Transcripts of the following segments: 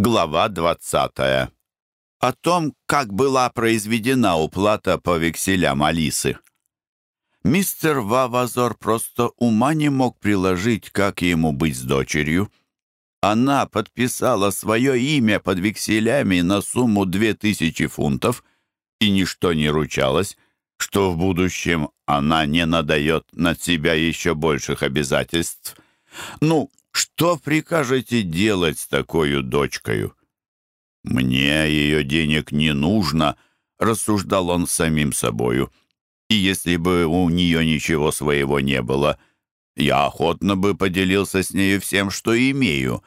глава 20. О том, как была произведена уплата по векселям Алисы. Мистер Вавазор просто ума не мог приложить, как ему быть с дочерью. Она подписала свое имя под векселями на сумму 2000 фунтов, и ничто не ручалось, что в будущем она не надает над себя еще больших обязательств. Ну, что прикажете делать с такой дочкою? Мне ее денег не нужно, рассуждал он самим собою. И если бы у нее ничего своего не было, я охотно бы поделился с нею всем, что имею.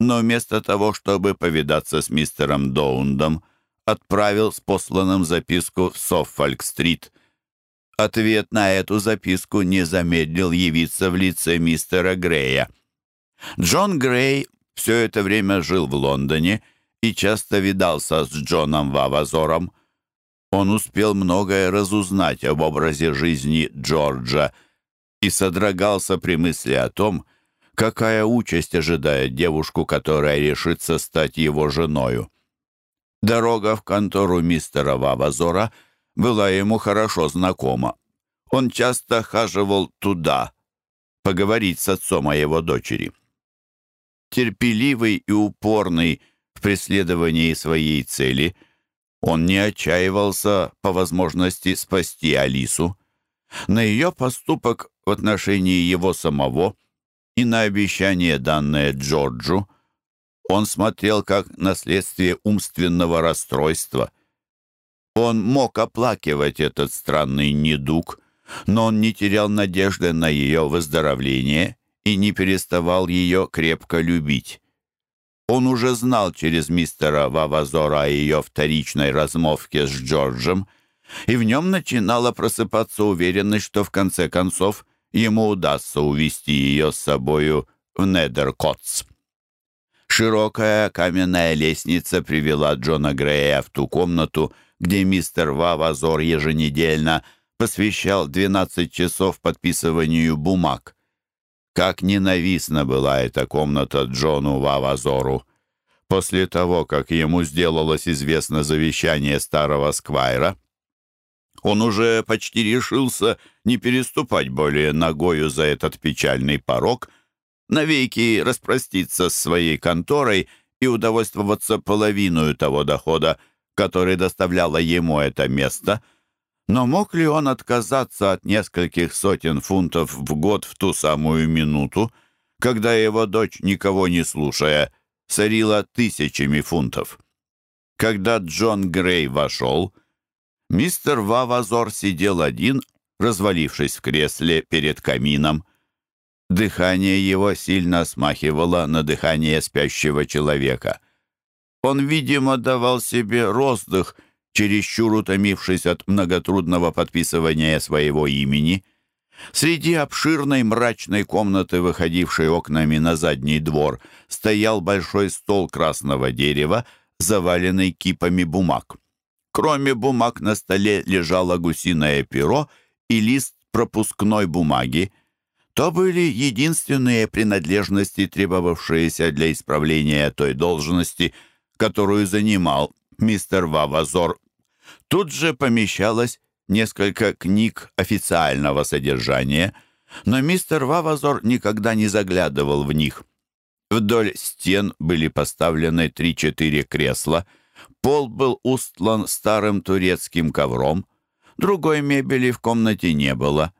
но вместо того, чтобы повидаться с мистером Доундом, отправил с посланным записку в Соффольк-стрит. Ответ на эту записку не замедлил явиться в лице мистера Грея. Джон Грей все это время жил в Лондоне и часто видался с Джоном Вавазором. Он успел многое разузнать об образе жизни Джорджа и содрогался при мысли о том, что какая участь ожидает девушку, которая решится стать его женою. Дорога в контору мистера Вавазора была ему хорошо знакома. Он часто хаживал туда, поговорить с отцом о его дочери. Терпеливый и упорный в преследовании своей цели, он не отчаивался по возможности спасти Алису. На ее поступок в отношении его самого – и на обещание, данное Джорджу. Он смотрел как наследствие умственного расстройства. Он мог оплакивать этот странный недуг, но он не терял надежды на ее выздоровление и не переставал ее крепко любить. Он уже знал через мистера Вавазора о ее вторичной размовке с Джорджем, и в нем начинала просыпаться уверенность, что в конце концов ему удастся увести ее с собою в Недеркотс. Широкая каменная лестница привела Джона Грея в ту комнату, где мистер Вавазор еженедельно посвящал 12 часов подписыванию бумаг. Как ненавистна была эта комната Джону Вавазору. После того, как ему сделалось известно завещание старого сквайра, он уже почти решился не переступать более ногою за этот печальный порог, навеки распроститься с своей конторой и удовольствоваться половиной того дохода, который доставляло ему это место. Но мог ли он отказаться от нескольких сотен фунтов в год в ту самую минуту, когда его дочь, никого не слушая, сорила тысячами фунтов? Когда Джон Грей вошел — Мистер Вавазор сидел один, развалившись в кресле перед камином. Дыхание его сильно смахивало на дыхание спящего человека. Он, видимо, давал себе роздых, чересчур утомившись от многотрудного подписывания своего имени. Среди обширной мрачной комнаты, выходившей окнами на задний двор, стоял большой стол красного дерева, заваленный кипами бумаг. Кроме бумаг на столе лежало гусиное перо и лист пропускной бумаги. То были единственные принадлежности, требовавшиеся для исправления той должности, которую занимал мистер Вавазор. Тут же помещалось несколько книг официального содержания, но мистер Вавазор никогда не заглядывал в них. Вдоль стен были поставлены три-четыре кресла — Пол был устлан старым турецким ковром. Другой мебели в комнате не было.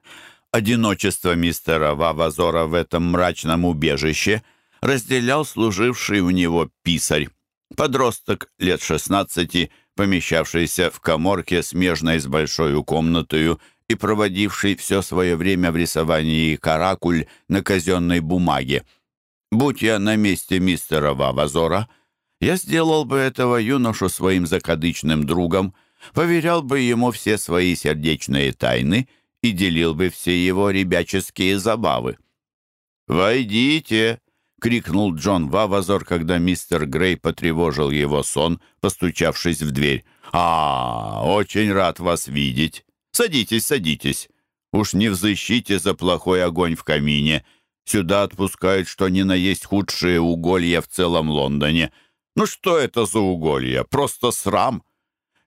Одиночество мистера Вавазора в этом мрачном убежище разделял служивший у него писарь. Подросток лет шестнадцати, помещавшийся в коморке, смежной с большой комнатою и проводивший все свое время в рисовании каракуль на казенной бумаге. Будь я на месте мистера Вавазора, я сделал бы этого юношу своим закадычным другом, поверял бы ему все свои сердечные тайны и делил бы все его ребяческие забавы. «Войдите!» — — крикнул Джон Вавазор, когда мистер Грей потревожил его сон, постучавшись в дверь. «А, очень рад вас видеть. Садитесь, садитесь. Уж не взыщите за плохой огонь в камине. Сюда отпускают, что ни на есть худшие уголья в целом Лондоне. Ну что это за уголья? Просто срам!»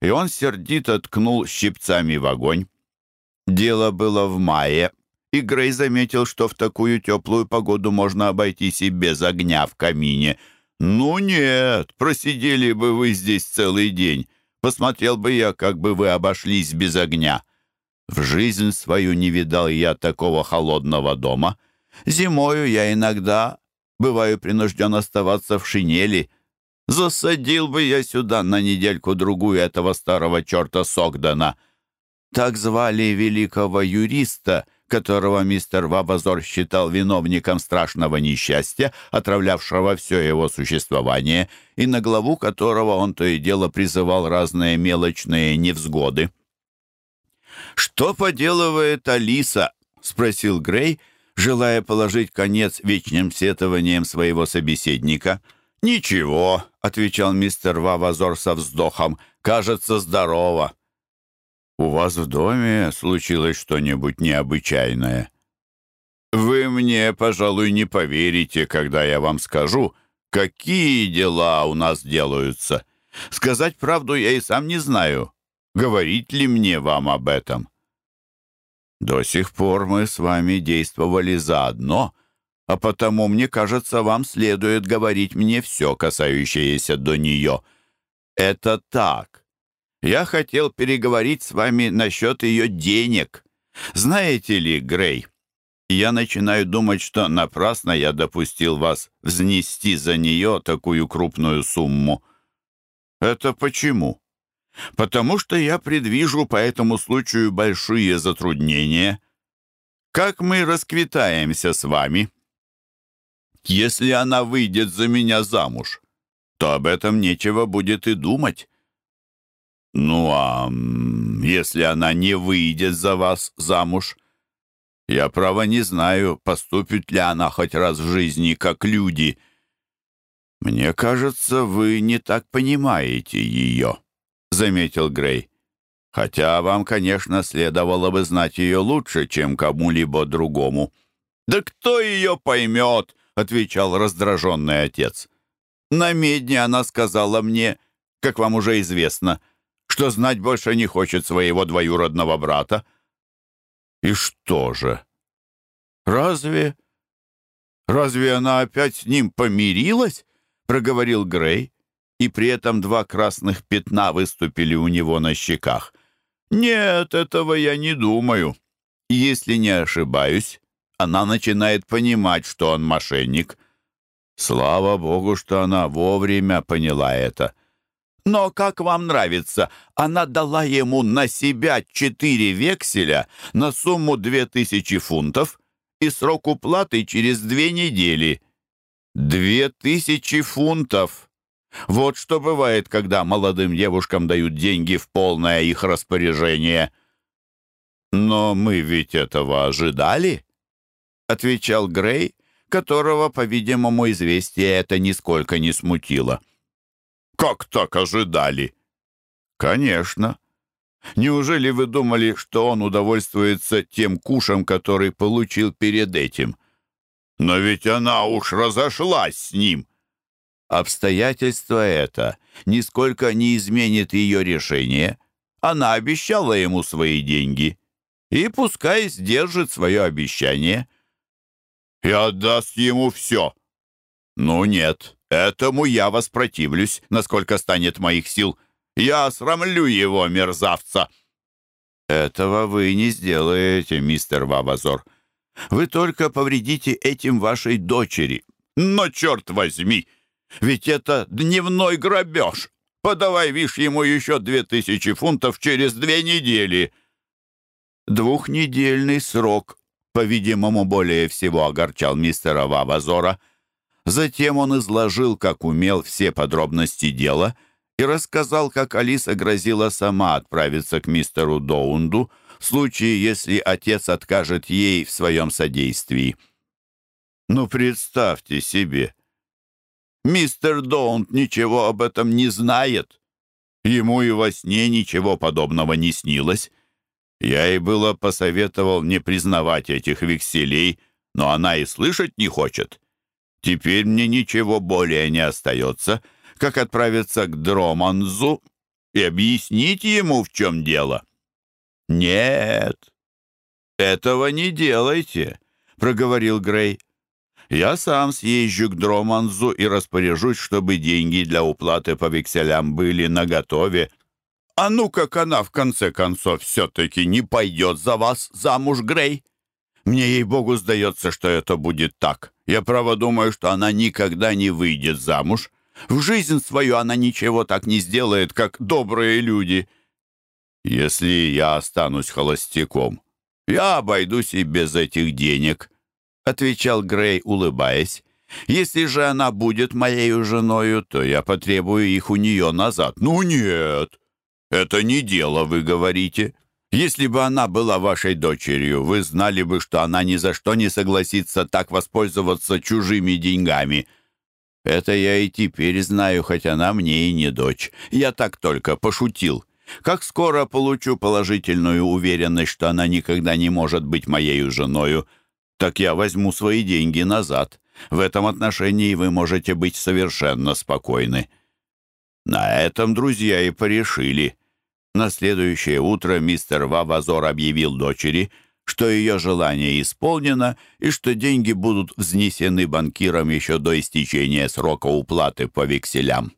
И он сердито ткнул щипцами в огонь. Дело было в мае, и Грей заметил, что в такую теплую погоду можно обойтись и без огня в камине. «Ну нет, просидели бы вы здесь целый день. Посмотрел бы я, как бы вы обошлись без огня. В жизнь свою не видал я такого холодного дома. Зимою я иногда бываю Засадил бы я сюда на недельку-другую этого старого черта Согдана. Так звали великого юриста, которого мистер Вабазор считал виновником страшного несчастья, отравлявшего все его существование, и на главу которого он то и дело призывал разные мелочные невзгоды. «Что поделывает Алиса?» — спросил Грей, желая положить конец вечным сетованием своего собеседника. «Ничего», отвечал мистер Вавазор со вздохом. «Кажется, здорово». «У вас в доме случилось что-нибудь необычайное?» «Вы мне, пожалуй, не поверите, когда я вам скажу, какие дела у нас делаются. Сказать правду я и сам не знаю. Говорить ли мне вам об этом?» «До сих пор мы с вами действовали заодно», а потому, мне кажется, вам следует говорить мне все, касающееся до нее. Это так. Я хотел переговорить с вами насчет ее денег. Знаете ли, Грей, я начинаю думать, что напрасно я допустил вас взнести за нее такую крупную сумму. Это почему? Потому что я предвижу по этому случаю большие затруднения. Как мы расквитаемся с вами?» Если она выйдет за меня замуж, то об этом нечего будет и думать. Ну а если она не выйдет за вас замуж, я, право, не знаю, поступит ли она хоть раз в жизни как люди. Мне кажется, вы не так понимаете ее, — заметил Грей. Хотя вам, конечно, следовало бы знать ее лучше, чем кому-либо другому. «Да кто ее поймет?» отвечал раздраженный отец. На медне она сказала мне, как вам уже известно, что знать больше не хочет своего двоюродного брата». «И что же? Разве... разве она опять с ним помирилась?» — проговорил Грей, и при этом два красных пятна выступили у него на щеках. «Нет, этого я не думаю. Если не ошибаюсь, она начинает понимать, что он мошенник. Слава богу, что она вовремя поняла это. Но, как вам нравится, она дала ему на себя четыре векселя на сумму две тысячи фунтов и срок уплаты через две недели. Две тысячи фунтов! Вот что бывает, когда молодым девушкам дают деньги в полное их распоряжение. «Но мы ведь этого ожидали», — отвечал Грей, которого, по-видимому, известие это нисколько не смутило. «Как так ожидали?» «Конечно. Неужели вы думали, что он удовольствуется тем кушем, который получил перед этим? Но ведь она уж разошлась с ним!» Обстоятельство это нисколько не изменит ее решение. Она обещала ему свои деньги. И пускай сдержит свое обещание — я отдаст ему все. Ну нет, этому я воспротивлюсь, насколько станет моих сил. Я осрамлю его, мерзавца. Этого вы не сделаете, мистер Вавазор. Вы только повредите этим вашей дочери. Но черт возьми, ведь это дневной грабеж. Подавай, вишь, ему еще две тысячи фунтов через две недели. Двухнедельный срок по-видимому, более всего огорчал мистера Вавазора. Затем он изложил, как умел, все подробности дела и рассказал, как Алиса грозила сама отправиться к мистеру Доунду в случае, если отец откажет ей в своем содействии. «Ну, представьте себе! Мистер Доунд ничего об этом не знает. Ему и во сне ничего подобного не снилось». Я и было посоветовал не признавать этих векселей, но она и слышать не хочет. Теперь мне ничего более не остается, как отправиться к Дроманзу и объяснить ему, в чем дело. «Нет, этого не делайте», — проговорил Грей. «Я сам съезжу к Дроманзу и распоряжусь, чтобы деньги для уплаты по векселям были наготове». А ну, как она, в конце концов, все-таки не пойдет за вас замуж, Грей? Мне, ей-богу, сдается, что это будет так. Я право думаю, что она никогда не выйдет замуж. В жизнь свою она ничего так не сделает, как добрые люди. Если я останусь холостяком, я обойдусь и без этих денег», — отвечал Грей, улыбаясь. «Это не дело, вы говорите. Если бы она была вашей дочерью, вы знали бы, что она ни за что не согласится так воспользоваться чужими деньгами». «Это я и теперь знаю, хотя она мне и не дочь. Я так только пошутил. Как скоро получу положительную уверенность, что она никогда не может быть моей женою, так я возьму свои деньги назад. В этом отношении вы можете быть совершенно спокойны». На этом друзья и порешили. На следующее утро мистер Вавазор объявил дочери, что ее желание исполнено и что деньги будут взнесены банкирам еще до истечения срока уплаты по векселям.